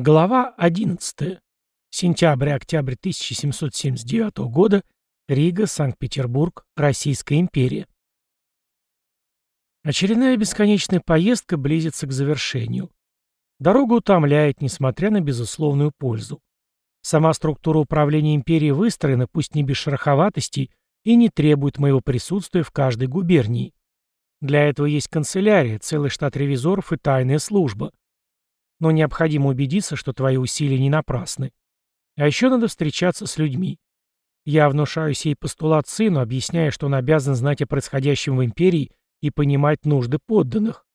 Глава 11. Сентябрь-октябрь 1779 года. Рига, Санкт-Петербург, Российская империя. Очередная бесконечная поездка близится к завершению. Дорога утомляет, несмотря на безусловную пользу. Сама структура управления империей выстроена, пусть не без шероховатостей, и не требует моего присутствия в каждой губернии. Для этого есть канцелярия, целый штат ревизоров и тайная служба. Но необходимо убедиться, что твои усилия не напрасны. А еще надо встречаться с людьми. Я внушаю сей постулат сыну, объясняя, что он обязан знать о происходящем в империи и понимать нужды подданных.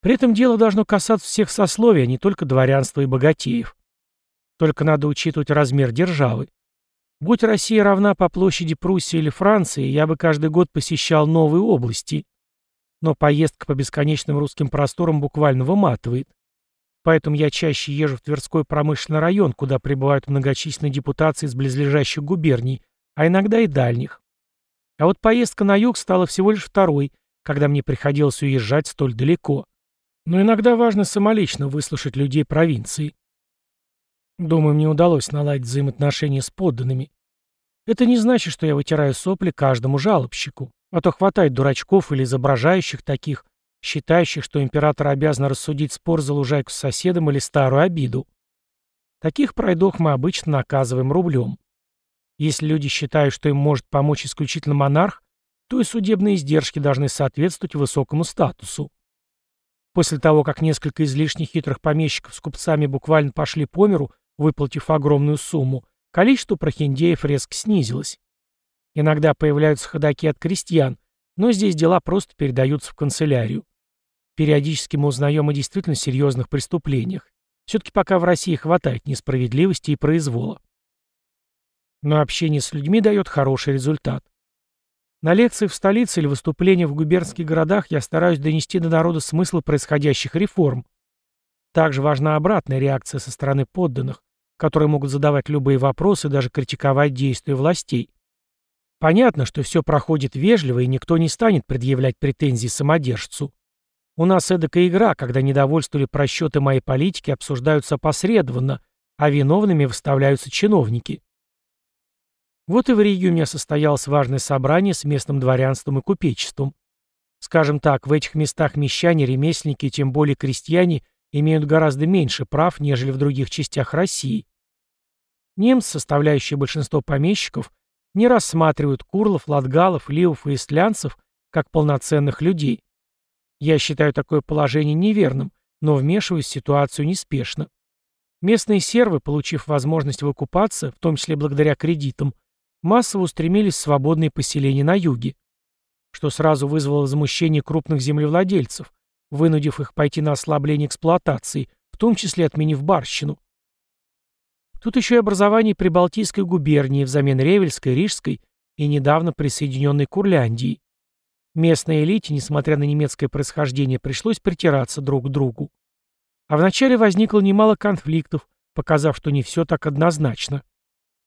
При этом дело должно касаться всех сословий, а не только дворянства и богатеев. Только надо учитывать размер державы. Будь Россия равна по площади Пруссии или Франции, я бы каждый год посещал новые области. Но поездка по бесконечным русским просторам буквально выматывает. Поэтому я чаще езжу в Тверской промышленный район, куда прибывают многочисленные депутации из близлежащих губерний, а иногда и дальних. А вот поездка на юг стала всего лишь второй, когда мне приходилось уезжать столь далеко. Но иногда важно самолично выслушать людей провинции. Думаю, мне удалось наладить взаимоотношения с подданными. Это не значит, что я вытираю сопли каждому жалобщику, а то хватает дурачков или изображающих таких, считающих, что император обязан рассудить спор за лужайку с соседом или старую обиду. Таких пройдох мы обычно наказываем рублем. Если люди считают, что им может помочь исключительно монарх, то и судебные издержки должны соответствовать высокому статусу. После того, как несколько излишне хитрых помещиков с купцами буквально пошли по миру, выплатив огромную сумму, количество прохиндеев резко снизилось. Иногда появляются ходаки от крестьян, но здесь дела просто передаются в канцелярию. Периодически мы узнаем о действительно серьезных преступлениях. Все-таки пока в России хватает несправедливости и произвола. Но общение с людьми дает хороший результат. На лекции в столице или выступлениях в губернских городах я стараюсь донести до народа смысл происходящих реформ. Также важна обратная реакция со стороны подданных, которые могут задавать любые вопросы и даже критиковать действия властей. Понятно, что все проходит вежливо, и никто не станет предъявлять претензии самодержцу. У нас эдакая игра, когда недовольство или просчеты моей политики обсуждаются опосредованно, а виновными выставляются чиновники. Вот и в Риге у меня состоялось важное собрание с местным дворянством и купечеством. Скажем так, в этих местах мещане, ремесленники тем более крестьяне имеют гораздо меньше прав, нежели в других частях России. Немцы, составляющие большинство помещиков, не рассматривают курлов, латгалов, ливов и истлянцев как полноценных людей. Я считаю такое положение неверным, но вмешиваюсь в ситуацию неспешно. Местные сервы, получив возможность выкупаться, в том числе благодаря кредитам, массово устремились в свободные поселения на юге, что сразу вызвало возмущение крупных землевладельцев, вынудив их пойти на ослабление эксплуатации, в том числе отменив барщину. Тут еще и образование Прибалтийской губернии взамен Ревельской, Рижской и недавно присоединенной Курляндии. Местной элите, несмотря на немецкое происхождение, пришлось притираться друг к другу. А вначале возникло немало конфликтов, показав, что не все так однозначно.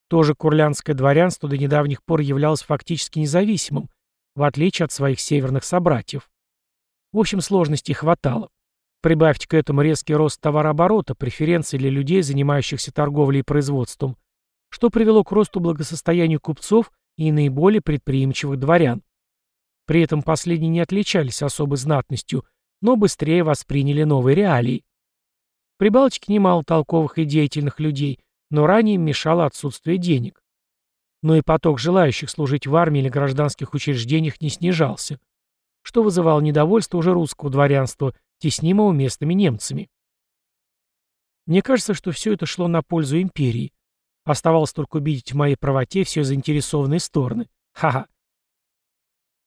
Тоже курлянское дворянство до недавних пор являлось фактически независимым, в отличие от своих северных собратьев. В общем, сложностей хватало. Прибавьте к этому резкий рост товарооборота, преференции для людей, занимающихся торговлей и производством, что привело к росту благосостояния купцов и наиболее предприимчивых дворян. При этом последние не отличались особой знатностью, но быстрее восприняли новые реалии. В Прибалтике немало толковых и деятельных людей, но ранее им мешало отсутствие денег. Но и поток желающих служить в армии или гражданских учреждениях не снижался, что вызывало недовольство уже русского дворянства, теснимого местными немцами. Мне кажется, что все это шло на пользу империи. Оставалось только убедить в моей правоте все заинтересованные стороны. Ха-ха.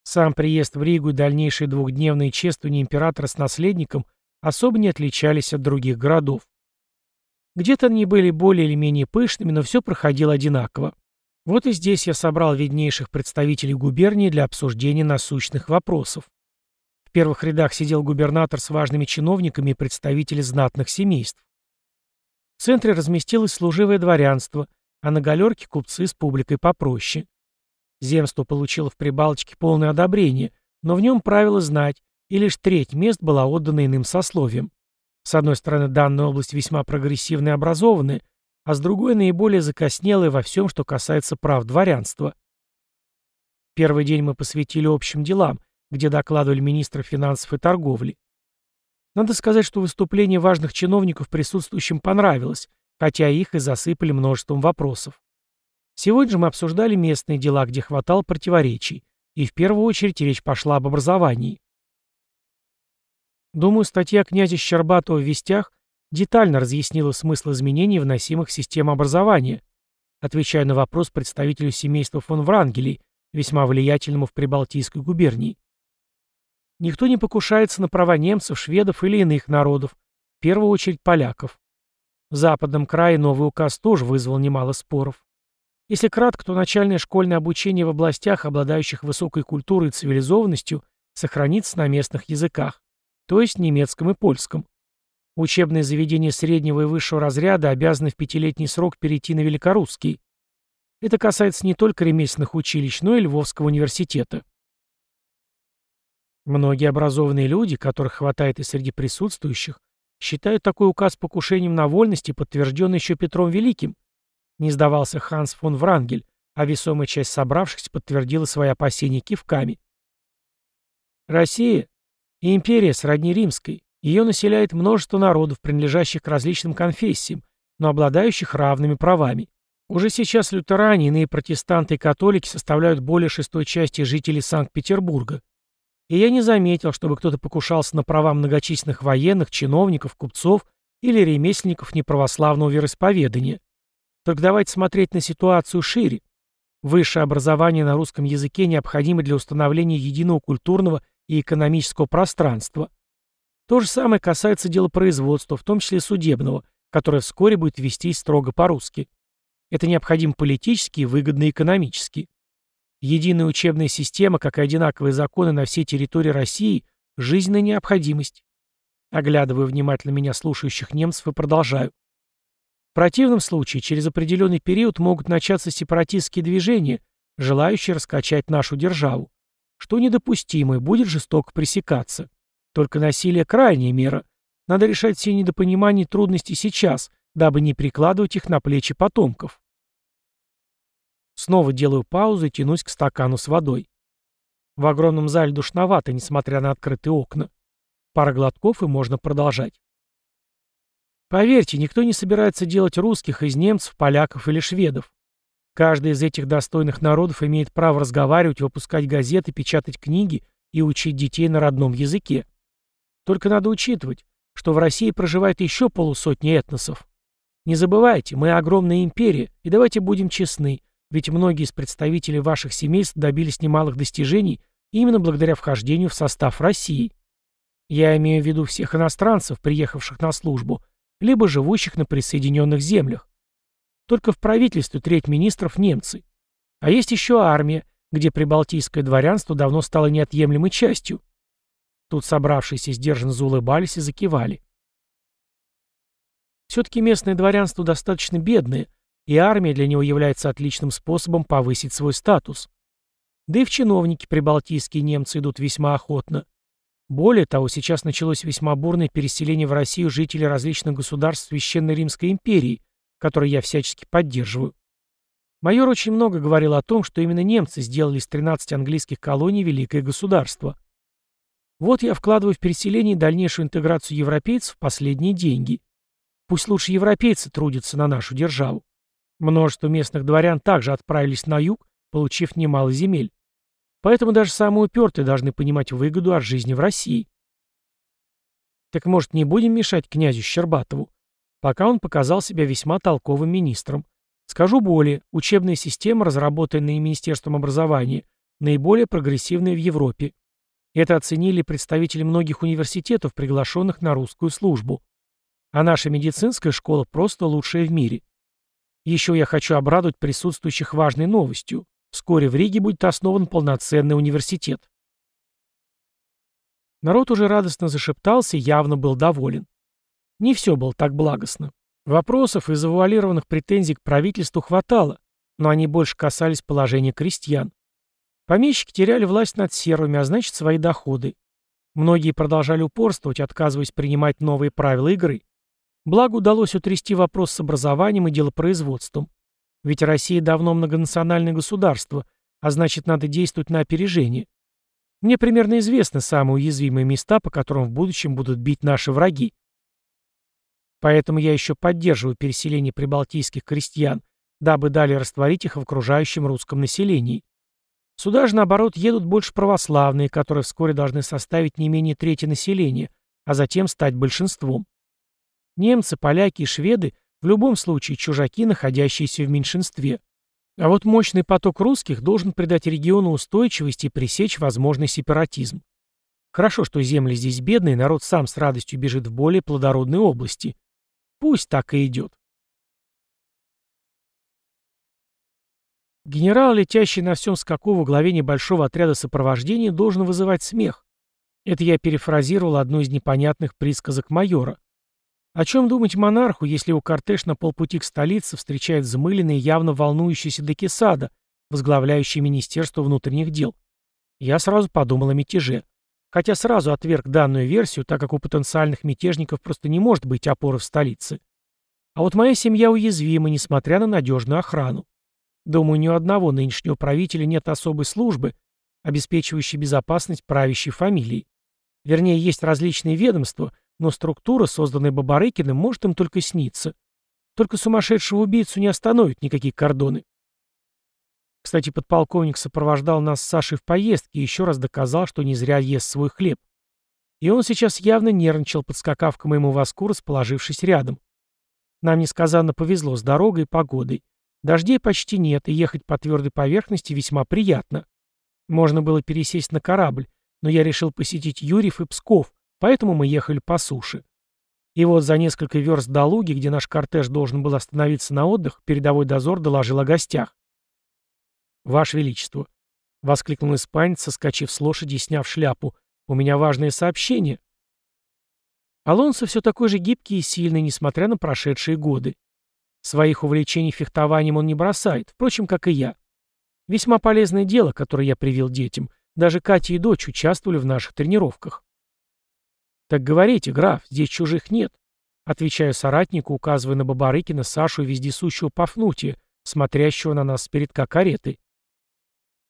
Сам приезд в Ригу и дальнейшие двухдневные чествования императора с наследником особо не отличались от других городов. Где-то они были более или менее пышными, но все проходило одинаково. Вот и здесь я собрал виднейших представителей губернии для обсуждения насущных вопросов. В первых рядах сидел губернатор с важными чиновниками и представители знатных семейств. В центре разместилось служивое дворянство, а на галерке купцы с публикой попроще. Земство получило в Прибалтике полное одобрение, но в нем правило знать, и лишь треть мест была отдана иным сословиям. С одной стороны, данная область весьма прогрессивная и образованная, а с другой наиболее закоснелая во всем, что касается прав дворянства. Первый день мы посвятили общим делам, где докладывали министры финансов и торговли. Надо сказать, что выступление важных чиновников присутствующим понравилось, хотя их и засыпали множеством вопросов. Сегодня же мы обсуждали местные дела, где хватало противоречий, и в первую очередь речь пошла об образовании. Думаю, статья князя Щербатова в «Вестях» детально разъяснила смысл изменений, вносимых в систему образования, отвечая на вопрос представителю семейства фон Врангелей, весьма влиятельному в Прибалтийской губернии. Никто не покушается на права немцев, шведов или иных народов, в первую очередь поляков. В западном крае новый указ тоже вызвал немало споров. Если кратко, то начальное школьное обучение в областях, обладающих высокой культурой и цивилизованностью, сохранится на местных языках, то есть немецком и польском. Учебные заведения среднего и высшего разряда обязаны в пятилетний срок перейти на великорусский. Это касается не только ремесленных училищ, но и Львовского университета. Многие образованные люди, которых хватает и среди присутствующих, считают такой указ покушением на вольности, подтвержденный еще Петром Великим. Не сдавался Ханс фон Врангель, а весомая часть собравшихся подтвердила свои опасения кивками. Россия и империя сродни римской, ее населяет множество народов, принадлежащих к различным конфессиям, но обладающих равными правами. Уже сейчас лютеране, иные протестанты и католики составляют более шестой части жителей Санкт-Петербурга. И я не заметил, чтобы кто-то покушался на права многочисленных военных, чиновников, купцов или ремесленников неправославного вероисповедания. Только давайте смотреть на ситуацию шире. Высшее образование на русском языке необходимо для установления единого культурного и экономического пространства – то же самое касается делопроизводства, в том числе судебного, которое вскоре будет вестись строго по-русски. Это необходимо политически и выгодно экономически. Единая учебная система, как и одинаковые законы на всей территории России – жизненная необходимость. Оглядываю внимательно меня слушающих немцев и продолжаю. В противном случае через определенный период могут начаться сепаратистские движения, желающие раскачать нашу державу, что недопустимо и будет жестоко пресекаться. Только насилие – крайняя мера. Надо решать все недопонимания и трудности сейчас, дабы не прикладывать их на плечи потомков. Снова делаю паузу и тянусь к стакану с водой. В огромном зале душновато, несмотря на открытые окна. Пара глотков, и можно продолжать. Поверьте, никто не собирается делать русских из немцев, поляков или шведов. Каждый из этих достойных народов имеет право разговаривать, выпускать газеты, печатать книги и учить детей на родном языке. Только надо учитывать, что в России проживает еще полусотни этносов. Не забывайте, мы огромная империя, и давайте будем честны, ведь многие из представителей ваших семейств добились немалых достижений именно благодаря вхождению в состав России. Я имею в виду всех иностранцев, приехавших на службу, либо живущих на присоединенных землях. Только в правительстве треть министров немцы. А есть еще армия, где прибалтийское дворянство давно стало неотъемлемой частью. Тут собравшиеся сдержанно заулыбались и закивали. Все-таки местное дворянство достаточно бедное, и армия для него является отличным способом повысить свой статус. Да и в чиновники прибалтийские немцы идут весьма охотно. Более того, сейчас началось весьма бурное переселение в Россию жителей различных государств Священной Римской империи, которые я всячески поддерживаю. Майор очень много говорил о том, что именно немцы сделали из 13 английских колоний великое государство. Вот я вкладываю в переселение и дальнейшую интеграцию европейцев последние деньги. Пусть лучше европейцы трудятся на нашу державу. Множество местных дворян также отправились на юг, получив немало земель. Поэтому даже самые упертые должны понимать выгоду от жизни в России. Так может не будем мешать князю Щербатову? Пока он показал себя весьма толковым министром. Скажу более, учебная система, разработанная Министерством образования, наиболее прогрессивная в Европе. Это оценили представители многих университетов, приглашенных на русскую службу. А наша медицинская школа просто лучшая в мире. Еще я хочу обрадовать присутствующих важной новостью. Вскоре в Риге будет основан полноценный университет. Народ уже радостно зашептался и явно был доволен. Не все было так благостно. Вопросов и завуалированных претензий к правительству хватало, но они больше касались положения крестьян. Помещики теряли власть над сервами, а значит свои доходы. Многие продолжали упорствовать, отказываясь принимать новые правила игры. Благо удалось утрясти вопрос с образованием и делопроизводством. Ведь Россия давно многонациональное государство, а значит, надо действовать на опережение. Мне примерно известны самые уязвимые места, по которым в будущем будут бить наши враги. Поэтому я еще поддерживаю переселение прибалтийских крестьян, дабы далее растворить их в окружающем русском населении. Сюда же, наоборот, едут больше православные, которые вскоре должны составить не менее трети населения, а затем стать большинством. Немцы, поляки и шведы в любом случае чужаки, находящиеся в меньшинстве. А вот мощный поток русских должен придать региону устойчивости и пресечь возможный сепаратизм. Хорошо, что земли здесь бедные, народ сам с радостью бежит в более плодородные области. Пусть так и идет. Генерал, летящий на всем скаку во главе небольшого отряда сопровождения, должен вызывать смех. Это я перефразировал одну из непонятных присказок майора. О чем думать монарху, если его кортеж на полпути к столице встречает взмыленный явно волнующийся Декисада, возглавляющий Министерство внутренних дел? Я сразу подумал о мятеже. Хотя сразу отверг данную версию, так как у потенциальных мятежников просто не может быть опоры в столице. А вот моя семья уязвима, несмотря на надежную охрану. Думаю, ни у одного нынешнего правителя нет особой службы, обеспечивающей безопасность правящей фамилии. Вернее, есть различные ведомства, но структура, созданная Бабарыкиным, может им только сниться. Только сумасшедшего убийцу не остановят никакие кордоны. Кстати, подполковник сопровождал нас с Сашей в поездке и еще раз доказал, что не зря ест свой хлеб. И он сейчас явно нервничал, подскакав к моему воску, расположившись рядом. Нам несказанно повезло с дорогой и погодой. Дождей почти нет, и ехать по твердой поверхности весьма приятно. Можно было пересесть на корабль, но я решил посетить Юрьев и Псков, поэтому мы ехали по суше. И вот за несколько верст до Луги, где наш кортеж должен был остановиться на отдых, передовой дозор доложил о гостях. «Ваше Величество!» — воскликнул испанец, соскочив с лошади и сняв шляпу. «У меня важное сообщение». Алонсо все такой же гибкий и сильный, несмотря на прошедшие годы. Своих увлечений фехтованием он не бросает, впрочем, как и я. Весьма полезное дело, которое я привил детям. Даже Катя и дочь участвовали в наших тренировках. «Так говорите, граф, здесь чужих нет», — отвечаю соратнику, указывая на Бабарыкина, Сашу и вездесущего Пафнутия, смотрящего на нас с передка кареты.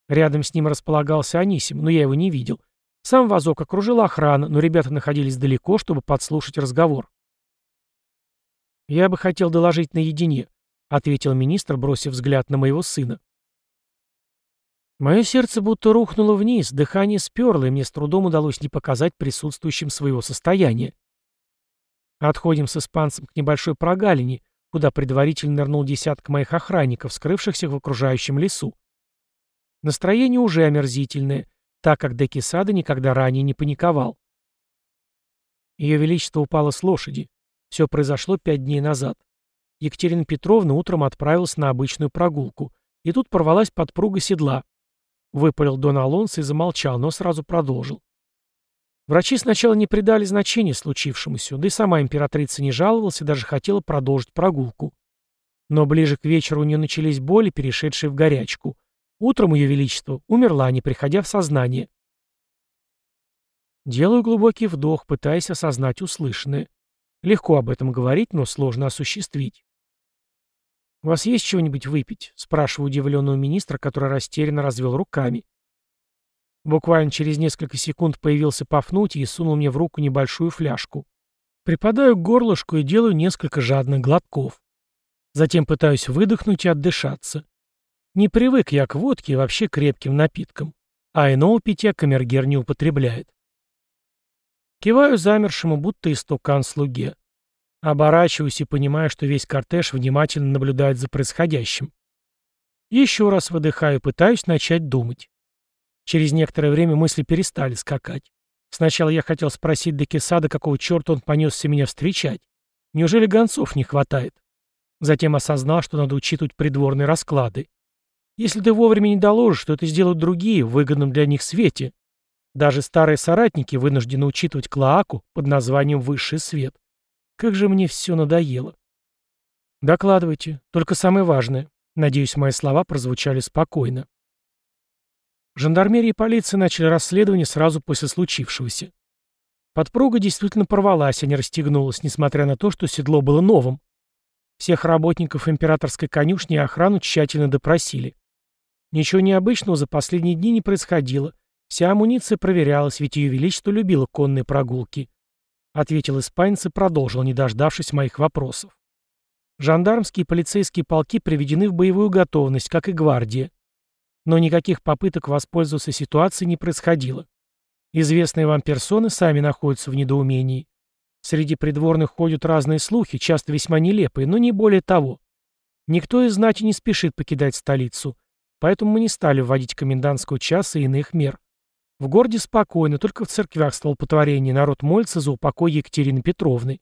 Рядом с ним располагался Анисим, но я его не видел. Сам вазок окружила охрана, но ребята находились далеко, чтобы подслушать разговор. «Я бы хотел доложить наедине», — ответил министр, бросив взгляд на моего сына. Мое сердце будто рухнуло вниз, дыхание сперло, и мне с трудом удалось не показать присутствующим своего состояния. Отходим с испанцем к небольшой прогалине, куда предварительно нырнул десяток моих охранников, скрывшихся в окружающем лесу. Настроение уже омерзительное, так как Декисада никогда ранее не паниковал. Ее Величество упало с лошади. Все произошло пять дней назад. Екатерина Петровна утром отправилась на обычную прогулку, и тут порвалась подпруга седла. Выпалил Дон Алонсо и замолчал, но сразу продолжил. Врачи сначала не придали значения случившемуся, да и сама императрица не жаловалась и даже хотела продолжить прогулку. Но ближе к вечеру у нее начались боли, перешедшие в горячку. Утром ее величество умерла, не приходя в сознание. Делаю глубокий вдох, пытаясь осознать услышанное. Легко об этом говорить, но сложно осуществить. «У вас есть чего-нибудь выпить?» — спрашиваю удивленного министра, который растерянно развел руками. Буквально через несколько секунд появился Пафнутий и сунул мне в руку небольшую фляжку. Припадаю к горлышку и делаю несколько жадных глотков. Затем пытаюсь выдохнуть и отдышаться. Не привык я к водке и вообще крепким напиткам. А иного питья камергер не употребляет. Киваю замершему, будто истукан слуге. Оборачиваюсь и понимаю, что весь кортеж внимательно наблюдает за происходящим. Еще раз выдыхаю, пытаюсь начать думать. Через некоторое время мысли перестали скакать. Сначала я хотел спросить Декисада, какого черта он понесся меня встречать. Неужели гонцов не хватает? Затем осознал, что надо учитывать придворные расклады. Если ты вовремя не доложишь, то это сделают другие, в выгодном для них свете. Даже старые соратники вынуждены учитывать Клоаку под названием «Высший свет». Как же мне все надоело. Докладывайте, только самое важное. Надеюсь, мои слова прозвучали спокойно. Жандармерия и полиция начали расследование сразу после случившегося. Подпруга действительно порвалась, а не расстегнулась, несмотря на то, что седло было новым. Всех работников императорской конюшни и охрану тщательно допросили. Ничего необычного за последние дни не происходило. Вся амуниция проверялась, ведь ее величество любило конные прогулки. Ответил испанец и продолжил, не дождавшись моих вопросов. Жандармские и полицейские полки приведены в боевую готовность, как и гвардия. Но никаких попыток воспользоваться ситуацией не происходило. Известные вам персоны сами находятся в недоумении. Среди придворных ходят разные слухи, часто весьма нелепые, но не более того. Никто из знати не спешит покидать столицу, поэтому мы не стали вводить комендантского часа и иных мер. В городе спокойно, только в церквях столпотворение народ молится за упокой Екатерины Петровны.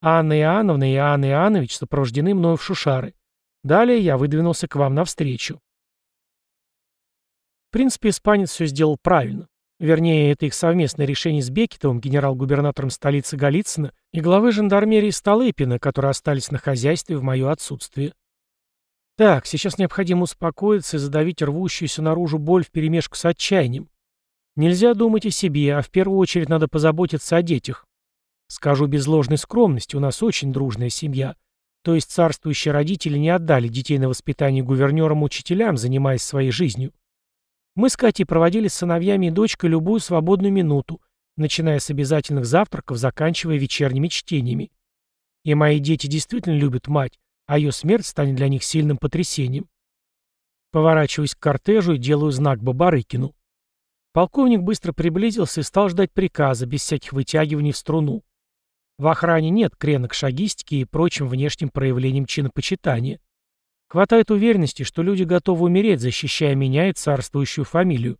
Анна Иоанновна и Иоанн Иоаннович сопровождены мною в Шушары. Далее я выдвинулся к вам навстречу. В принципе, испанец все сделал правильно. Вернее, это их совместное решение с Бекетовым, генерал-губернатором столицы Голицына, и главы жандармерии Столыпина, которые остались на хозяйстве в мое отсутствие. Так, сейчас необходимо успокоиться и задавить рвущуюся наружу боль вперемешку с отчаянием. Нельзя думать о себе, а в первую очередь надо позаботиться о детях. Скажу без ложной скромности, у нас очень дружная семья. То есть царствующие родители не отдали детей на воспитание гувернерам-учителям, занимаясь своей жизнью. Мы с Катей проводили с сыновьями и дочкой любую свободную минуту, начиная с обязательных завтраков, заканчивая вечерними чтениями. И мои дети действительно любят мать, а ее смерть станет для них сильным потрясением. Поворачиваюсь к кортежу и делаю знак Бабарыкину. Полковник быстро приблизился и стал ждать приказа, без всяких вытягиваний в струну. В охране нет крена к шагистике и прочим внешним проявлениям чинопочитания. Хватает уверенности, что люди готовы умереть, защищая меня и царствующую фамилию.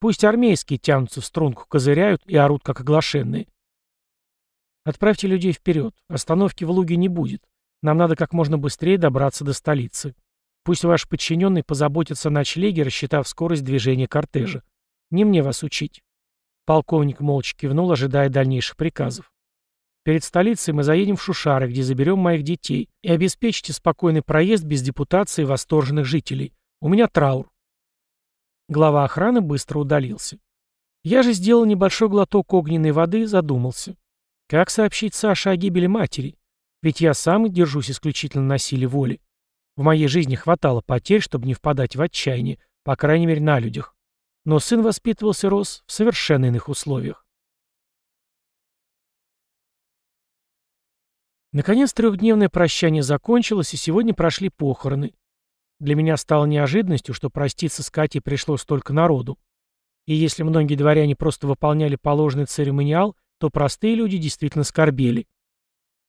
Пусть армейские тянутся в струнку, козыряют и орут, как оглашенные. Отправьте людей вперед. Остановки в Луге не будет. Нам надо как можно быстрее добраться до столицы. Пусть ваш подчиненный позаботится о ночлеге, рассчитав скорость движения кортежа. Не мне вас учить. Полковник молча кивнул, ожидая дальнейших приказов. Перед столицей мы заедем в Шушары, где заберем моих детей, и обеспечите спокойный проезд без депутации восторженных жителей. У меня траур». Глава охраны быстро удалился. Я же сделал небольшой глоток огненной воды и задумался. Как сообщить Саше о гибели матери? Ведь я сам держусь исключительно на силе воли. В моей жизни хватало потерь, чтобы не впадать в отчаяние, по крайней мере, на людях. Но сын воспитывался рос в совершенно иных условиях. Наконец трехдневное прощание закончилось, и сегодня прошли похороны. Для меня стало неожиданностью, что проститься с Катей пришлось столько народу. И если многие дворяне просто выполняли положенный церемониал, то простые люди действительно скорбели.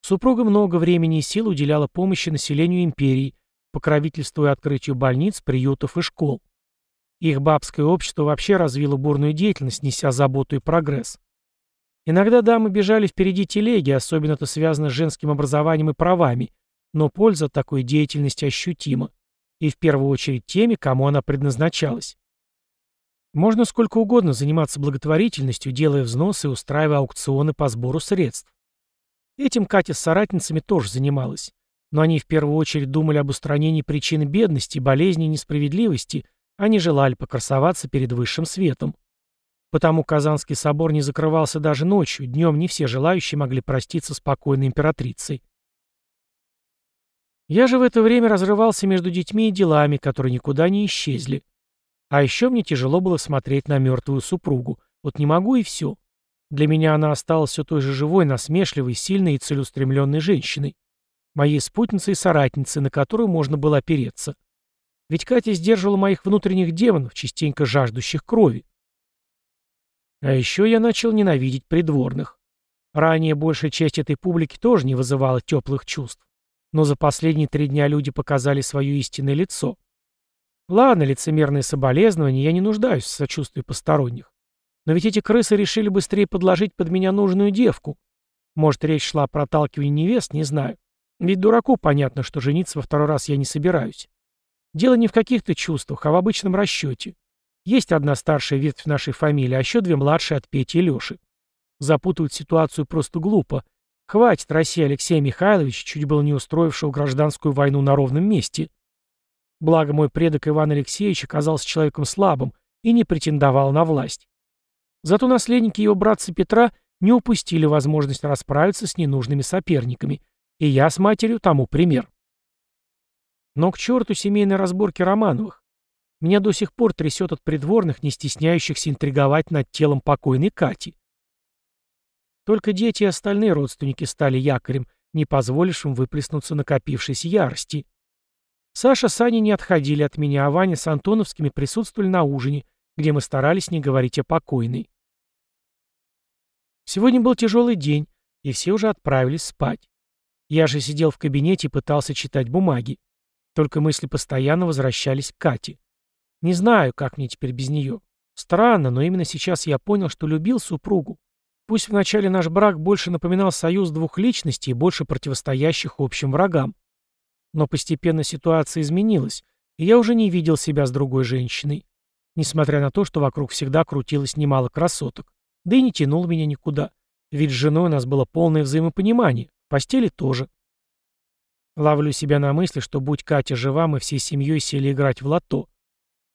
Супруга много времени и сил уделяла помощи населению империи, покровительствуя открытию больниц, приютов и школ. Их бабское общество вообще развило бурную деятельность, неся заботу и прогресс. Иногда дамы бежали впереди телеги, особенно это связано с женским образованием и правами, но польза такой деятельности ощутима, и в первую очередь теми, кому она предназначалась. Можно сколько угодно заниматься благотворительностью, делая взносы и устраивая аукционы по сбору средств. Этим Катя с соратницами тоже занималась, но они в первую очередь думали об устранении причин бедности, болезней и несправедливости, а не желали покрасоваться перед высшим светом. Потому Казанский собор не закрывался даже ночью, днем не все желающие могли проститься спокойной императрицей. Я же в это время разрывался между детьми и делами, которые никуда не исчезли. А еще мне тяжело было смотреть на мертвую супругу. Вот не могу и все. Для меня она осталась все той же живой, насмешливой, сильной и целеустремленной женщиной. Моей спутницей и соратницей, на которую можно было опереться. Ведь Катя сдерживала моих внутренних демонов, частенько жаждущих крови. А еще я начал ненавидеть придворных. Ранее большая часть этой публики тоже не вызывала теплых чувств. Но за последние три дня люди показали свое истинное лицо. Ладно, лицемерные соболезнования, я не нуждаюсь в сочувствии посторонних. Но ведь эти крысы решили быстрее подложить под меня нужную девку. Может, речь шла о проталкивании невест, не знаю. Ведь дураку понятно, что жениться во второй раз я не собираюсь. Дело не в каких-то чувствах, а в обычном расчете. Есть одна старшая ветвь нашей фамилии, а еще две младшие от Пети и Леши. Запутывать ситуацию просто глупо. Хватит России Алексея Михайловича, чуть было не устроившего гражданскую войну на ровном месте. Благо мой предок Иван Алексеевич оказался человеком слабым и не претендовал на власть. Зато наследники его братца Петра не упустили возможность расправиться с ненужными соперниками, и я с матерью тому пример. Но к черту семейной разборки Романовых. Меня до сих пор трясет от придворных, не стесняющихся интриговать над телом покойной Кати. Только дети и остальные родственники стали якорем, не позволившим выплеснуться накопившейся ярости. Саша с Аней не отходили от меня, а Ваня с Антоновскими присутствовали на ужине, где мы старались не говорить о покойной. Сегодня был тяжелый день, и все уже отправились спать. Я же сидел в кабинете и пытался читать бумаги. Только мысли постоянно возвращались к Кате. Не знаю, как мне теперь без нее. Странно, но именно сейчас я понял, что любил супругу. Пусть вначале наш брак больше напоминал союз двух личностей больше противостоящих общим врагам. Но постепенно ситуация изменилась, и я уже не видел себя с другой женщиной. Несмотря на то, что вокруг всегда крутилось немало красоток. Да и не тянул меня никуда. Ведь с женой у нас было полное взаимопонимание. В постели тоже. Ловлю себя на мысли, что будь Катя жива, мы всей семьей сели играть в лото.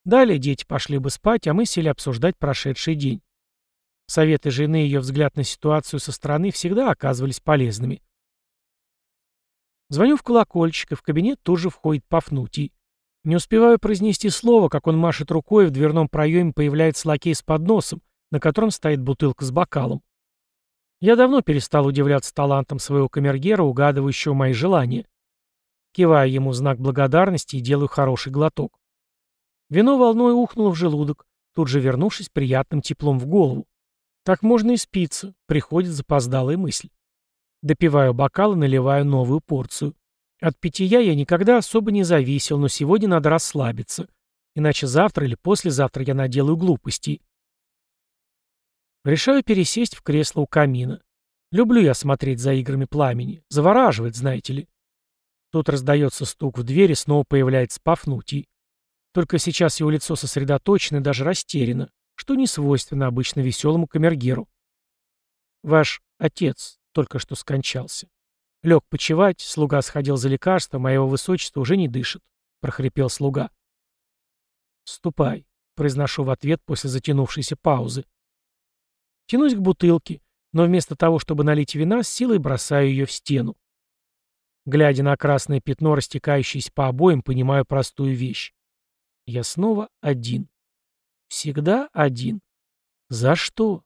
Далее дети пошли бы спать, а мы сели обсуждать прошедший день. Советы жены и ее взгляд на ситуацию со стороны всегда оказывались полезными. Звоню в колокольчик, и в кабинет тут же входит Пафнутий. Не успеваю произнести слово, как он машет рукой, и в дверном проеме появляется лакей с подносом, на котором стоит бутылка с бокалом. Я давно перестал удивляться талантам своего камергера, угадывающего мои желания. Киваю ему знак благодарности и делаю хороший глоток. Вино волной ухнуло в желудок, тут же вернувшись приятным теплом в голову. Так можно и спиться, приходит запоздалая мысль. Допиваю бокал и наливаю новую порцию. От питья я никогда особо не зависел, но сегодня надо расслабиться. Иначе завтра или послезавтра я наделаю глупостей. Решаю пересесть в кресло у камина. Люблю я смотреть за играми пламени. Завораживает, знаете ли. Тут раздается стук в дверь, и снова появляется Пафнутий. Только сейчас его лицо сосредоточено и даже растеряно, что не свойственно обычно веселому камергеру. «Ваш отец только что скончался. Лег почевать, слуга сходил за лекарством, а его высочество уже не дышит», — прохрипел слуга. «Ступай», — произношу в ответ после затянувшейся паузы. Тянусь к бутылке, но вместо того, чтобы налить вина, с силой бросаю ее в стену. Глядя на красное пятно, растекающееся по обоям, понимаю простую вещь. Я снова один. Всегда один. За что?